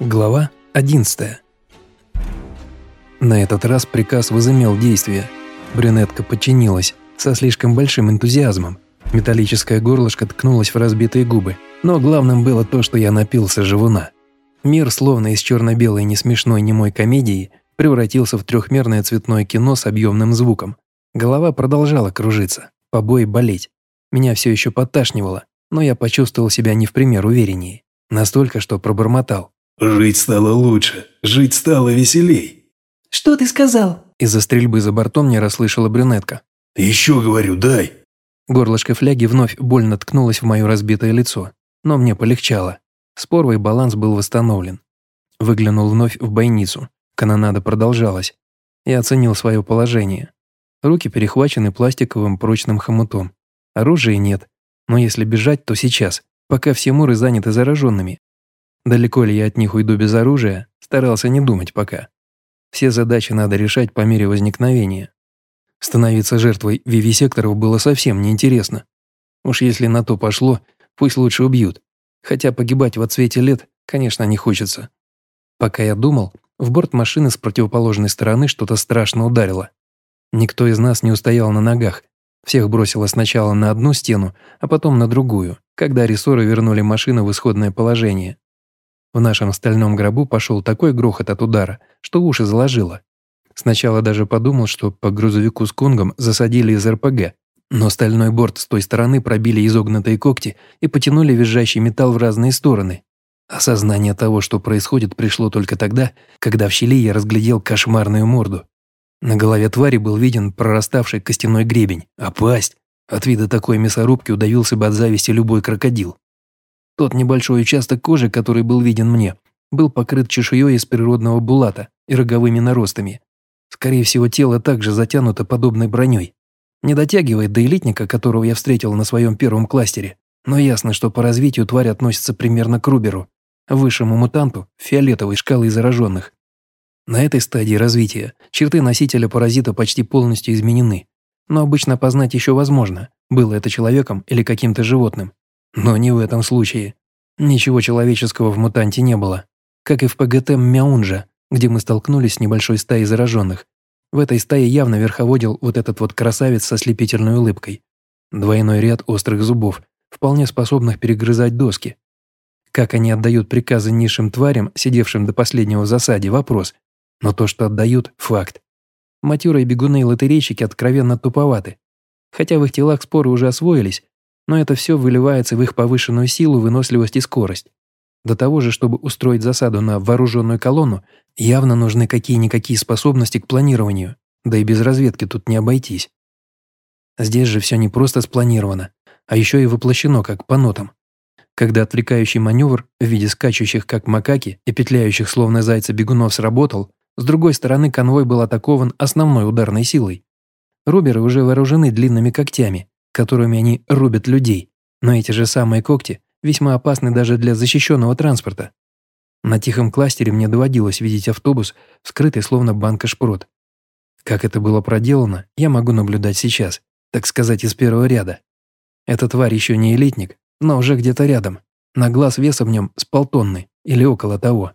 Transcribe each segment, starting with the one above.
Глава 11 На этот раз приказ возымел действие. Брюнетка подчинилась со слишком большим энтузиазмом. Металлическое горлышко ткнулось в разбитые губы, но главным было то, что я напился живуна. Мир, словно из черно-белой несмешной немой комедии, превратился в трехмерное цветное кино с объемным звуком. Голова продолжала кружиться, побои болеть. Меня все еще подташнивало, но я почувствовал себя не в пример увереннее. Настолько, что пробормотал. Жить стало лучше, жить стало веселей. Что ты сказал? Из-за стрельбы за бортом не расслышала брюнетка. Еще говорю, дай. Горлышко фляги вновь больно ткнулось в мое разбитое лицо, но мне полегчало. Споровый баланс был восстановлен. Выглянул вновь в бойницу. Канонада продолжалась. Я оценил свое положение. Руки перехвачены пластиковым прочным хомутом. Оружия нет, но если бежать, то сейчас, пока все муры заняты зараженными, Далеко ли я от них уйду без оружия, старался не думать пока. Все задачи надо решать по мере возникновения. Становиться жертвой вивисекторов было совсем неинтересно. Уж если на то пошло, пусть лучше убьют. Хотя погибать в отсвете лет, конечно, не хочется. Пока я думал, в борт машины с противоположной стороны что-то страшно ударило. Никто из нас не устоял на ногах. Всех бросило сначала на одну стену, а потом на другую, когда рессоры вернули машину в исходное положение. В нашем стальном гробу пошел такой грохот от удара, что уши заложило. Сначала даже подумал, что по грузовику с кунгом засадили из РПГ, но стальной борт с той стороны пробили изогнутые когти и потянули визжащий металл в разные стороны. Осознание того, что происходит, пришло только тогда, когда в щели я разглядел кошмарную морду. На голове твари был виден прораставший костяной гребень, а пасть... От вида такой мясорубки удавился бы от зависти любой крокодил. Тот небольшой участок кожи, который был виден мне, был покрыт чешуей из природного булата и роговыми наростами. Скорее всего, тело также затянуто подобной броней. Не дотягивает до элитника, которого я встретил на своем первом кластере, но ясно, что по развитию тварь относится примерно к Руберу, высшему мутанту фиолетовой шкалы зараженных. На этой стадии развития черты носителя паразита почти полностью изменены, но обычно познать еще возможно, было это человеком или каким-то животным. Но не в этом случае. Ничего человеческого в мутанте не было. Как и в ПГТ Мяунжа, где мы столкнулись с небольшой стаей зараженных. В этой стае явно верховодил вот этот вот красавец со слепительной улыбкой. Двойной ряд острых зубов, вполне способных перегрызать доски. Как они отдают приказы низшим тварям, сидевшим до последнего в засаде, вопрос. Но то, что отдают – факт. Матюры и бегуны и лотерейщики откровенно туповаты. Хотя в их телах споры уже освоились, но это все выливается в их повышенную силу, выносливость и скорость. До того же, чтобы устроить засаду на вооруженную колонну, явно нужны какие-никакие способности к планированию, да и без разведки тут не обойтись. Здесь же все не просто спланировано, а еще и воплощено как по нотам. Когда отвлекающий маневр в виде скачущих как макаки и петляющих словно зайца бегунов сработал, с другой стороны конвой был атакован основной ударной силой. Руберы уже вооружены длинными когтями, которыми они рубят людей, но эти же самые когти весьма опасны даже для защищенного транспорта. На тихом кластере мне доводилось видеть автобус, вскрытый словно банка шпрот. Как это было проделано, я могу наблюдать сейчас, так сказать, из первого ряда. Эта тварь еще не элитник, но уже где-то рядом. На глаз весом в нем с полтонны или около того.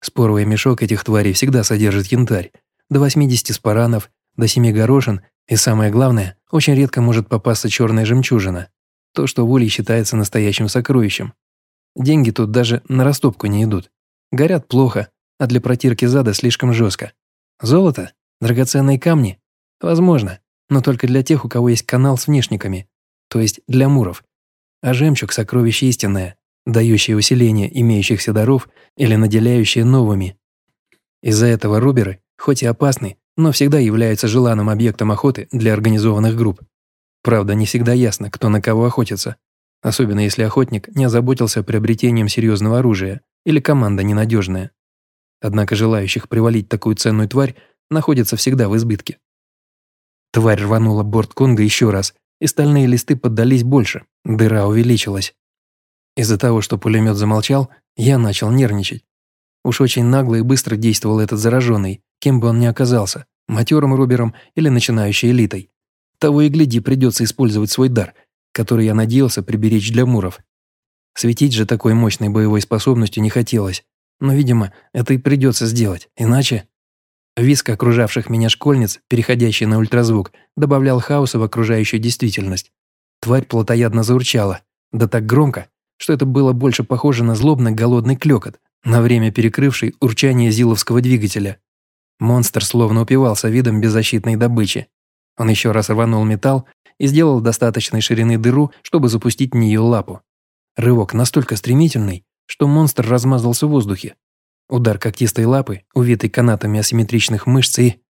Споровый мешок этих тварей всегда содержит янтарь, до 80 спаранов, до 7 горошин и самое главное, очень редко может попасться черная жемчужина. То, что волей считается настоящим сокровищем. Деньги тут даже на растопку не идут. Горят плохо, а для протирки зада слишком жестко. Золото? Драгоценные камни? Возможно, но только для тех, у кого есть канал с внешниками, то есть для муров. А жемчуг – сокровище истинное, дающее усиление имеющихся даров или наделяющее новыми. Из-за этого руберы, хоть и опасны, но всегда являются желанным объектом охоты для организованных групп. Правда, не всегда ясно, кто на кого охотится, особенно если охотник не озаботился приобретением серьезного оружия или команда ненадежная. Однако желающих привалить такую ценную тварь находится всегда в избытке. Тварь рванула борт Конга еще раз, и стальные листы поддались больше, дыра увеличилась. Из-за того, что пулемет замолчал, я начал нервничать. Уж очень нагло и быстро действовал этот зараженный, кем бы он ни оказался, матерым рубером или начинающей элитой. Того и гляди, придется использовать свой дар, который я надеялся приберечь для муров. Светить же такой мощной боевой способностью не хотелось, Но, видимо, это и придется сделать, иначе... Виск окружавших меня школьниц, переходящий на ультразвук, добавлял хаоса в окружающую действительность. Тварь плотоядно заурчала, да так громко, что это было больше похоже на злобно голодный клёкот, на время перекрывший урчание зиловского двигателя. Монстр словно упивался видом беззащитной добычи. Он еще раз рванул металл и сделал достаточной ширины дыру, чтобы запустить в нее лапу. Рывок настолько стремительный, что монстр размазался в воздухе. Удар когтистой лапы, увитой канатами асимметричных мышц и...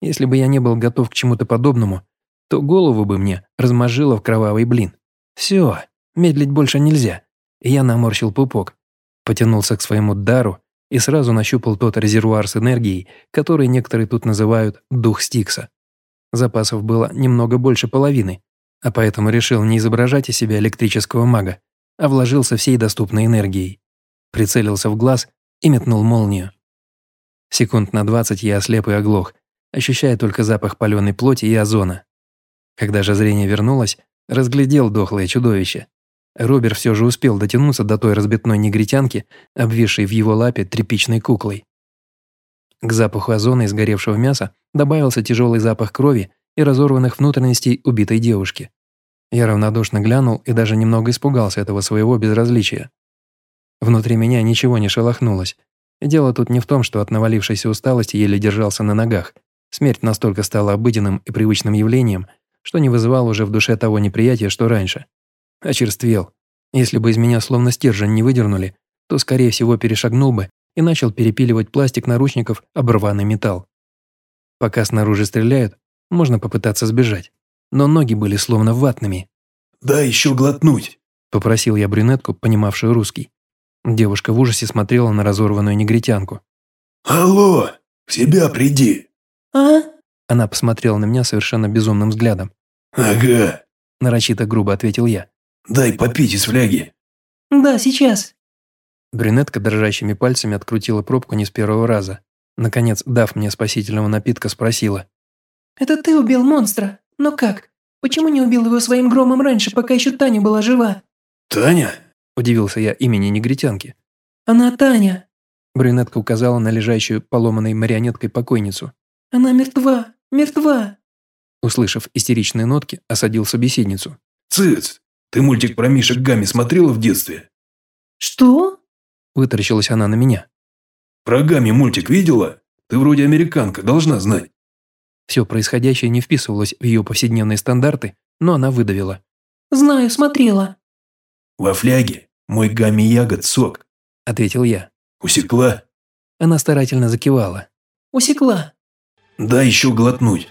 Если бы я не был готов к чему-то подобному, то голову бы мне размажило в кровавый блин. Все, медлить больше нельзя. я наморщил пупок, потянулся к своему дару и сразу нащупал тот резервуар с энергией, который некоторые тут называют «дух Стикса». Запасов было немного больше половины, а поэтому решил не изображать из себя электрического мага, а вложился всей доступной энергией. Прицелился в глаз и метнул молнию. Секунд на двадцать я ослеп и оглох, ощущая только запах паленой плоти и озона. Когда же зрение вернулось, разглядел дохлое чудовище. Робер все же успел дотянуться до той разбитной негритянки, обвисшей в его лапе тряпичной куклой. К запаху озона и сгоревшего мяса добавился тяжелый запах крови и разорванных внутренностей убитой девушки. Я равнодушно глянул и даже немного испугался этого своего безразличия. Внутри меня ничего не шелохнулось. Дело тут не в том, что от навалившейся усталости еле держался на ногах. Смерть настолько стала обыденным и привычным явлением, что не вызывал уже в душе того неприятия, что раньше. Очерствел. Если бы из меня словно стержень не выдернули, то, скорее всего, перешагнул бы и начал перепиливать пластик наручников об рваный металл. Пока снаружи стреляют, можно попытаться сбежать. Но ноги были словно ватными. «Дай еще глотнуть», – попросил я брюнетку, понимавшую русский. Девушка в ужасе смотрела на разорванную негритянку. «Алло, в себя приди!» «А?» Она посмотрела на меня совершенно безумным взглядом. «Ага», – нарочито грубо ответил я. «Дай попить из фляги». «Да, сейчас». Брюнетка дрожащими пальцами открутила пробку не с первого раза. Наконец, дав мне спасительного напитка, спросила. «Это ты убил монстра? Но как? Почему не убил его своим громом раньше, пока еще Таня была жива?» «Таня?» – удивился я имени негритянки. «Она Таня». Брюнетка указала на лежащую поломанной марионеткой покойницу. «Она мертва, мертва!» Услышав истеричные нотки, осадил собеседницу. «Цыц! Ты мультик про Мишек Гамми смотрела в детстве?» «Что?» Вытаращилась она на меня. «Про Гамми мультик видела? Ты вроде американка, должна знать». Все происходящее не вписывалось в ее повседневные стандарты, но она выдавила. «Знаю, смотрела». «Во фляге мой Гамми ягод сок», – ответил я. «Усекла?» Она старательно закивала. «Усекла». «Дай еще глотнуть».